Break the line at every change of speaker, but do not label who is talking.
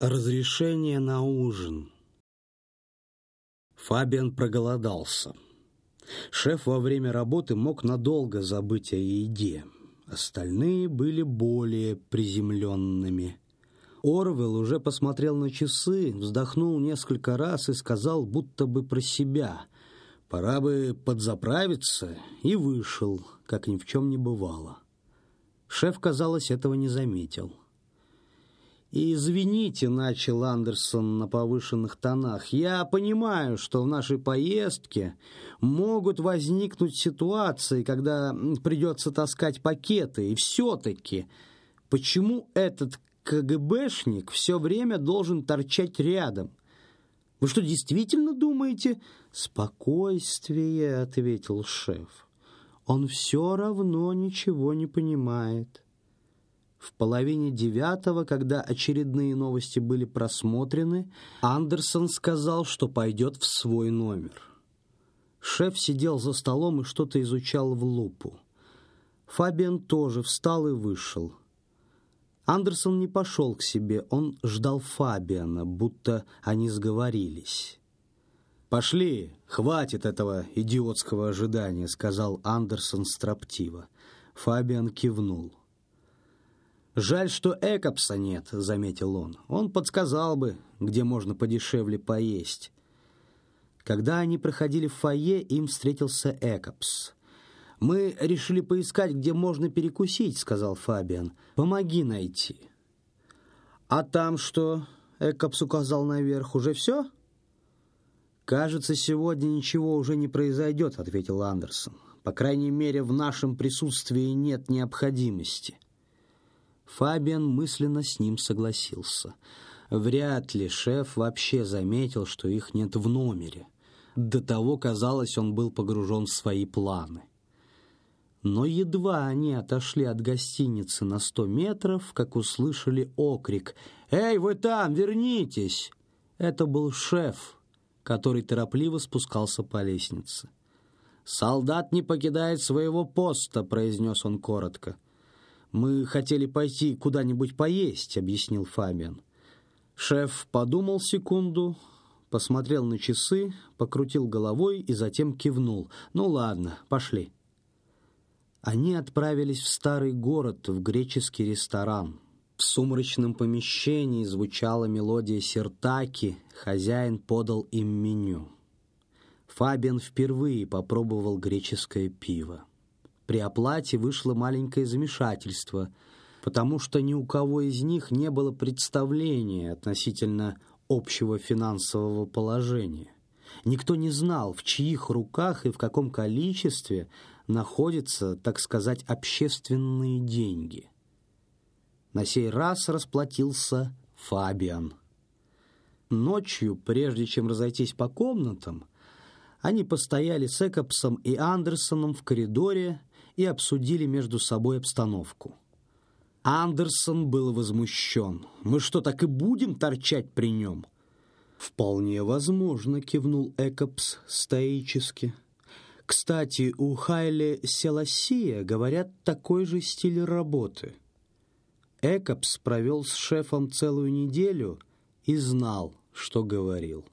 Разрешение на ужин. Фабиан проголодался. Шеф во время работы мог надолго забыть о еде. Остальные были более приземленными. Орвел уже посмотрел на часы, вздохнул несколько раз и сказал, будто бы про себя. Пора бы подзаправиться, и вышел, как ни в чем не бывало. Шеф, казалось, этого не заметил. И извините, начал Андерсон на повышенных тонах, я понимаю, что в нашей поездке могут возникнуть ситуации, когда придется таскать пакеты, и все-таки почему этот КГБшник все время должен торчать рядом? Вы что, действительно думаете? Спокойствие, ответил шеф. Он все равно ничего не понимает. В половине девятого, когда очередные новости были просмотрены, Андерсон сказал, что пойдет в свой номер. Шеф сидел за столом и что-то изучал в лупу. Фабиан тоже встал и вышел. Андерсон не пошел к себе, он ждал Фабиана, будто они сговорились. «Пошли, хватит этого идиотского ожидания», — сказал Андерсон строптиво. Фабиан кивнул. «Жаль, что Экопса нет», — заметил он. «Он подсказал бы, где можно подешевле поесть». Когда они проходили в фойе, им встретился Экопс. «Мы решили поискать, где можно перекусить», — сказал Фабиан. «Помоги найти». «А там что?» — Экопс указал наверх. «Уже все?» «Кажется, сегодня ничего уже не произойдет», — ответил Андерсон. «По крайней мере, в нашем присутствии нет необходимости». Фабиан мысленно с ним согласился. Вряд ли шеф вообще заметил, что их нет в номере. До того, казалось, он был погружен в свои планы. Но едва они отошли от гостиницы на сто метров, как услышали окрик «Эй, вы там, вернитесь!» Это был шеф, который торопливо спускался по лестнице. «Солдат не покидает своего поста», — произнес он коротко. «Мы хотели пойти куда-нибудь поесть», — объяснил Фабиан. Шеф подумал секунду, посмотрел на часы, покрутил головой и затем кивнул. «Ну ладно, пошли». Они отправились в старый город, в греческий ресторан. В сумрачном помещении звучала мелодия сертаки, хозяин подал им меню. Фабиан впервые попробовал греческое пиво. При оплате вышло маленькое замешательство, потому что ни у кого из них не было представления относительно общего финансового положения. Никто не знал, в чьих руках и в каком количестве находятся, так сказать, общественные деньги. На сей раз расплатился Фабиан. Ночью, прежде чем разойтись по комнатам, они постояли с Экопсом и Андерсоном в коридоре и обсудили между собой обстановку. Андерсон был возмущен. «Мы что, так и будем торчать при нем?» «Вполне возможно», — кивнул Экопс стоически. «Кстати, у Хайли Селасия, говорят, такой же стиль работы». Экопс провел с шефом целую неделю и знал, что говорил.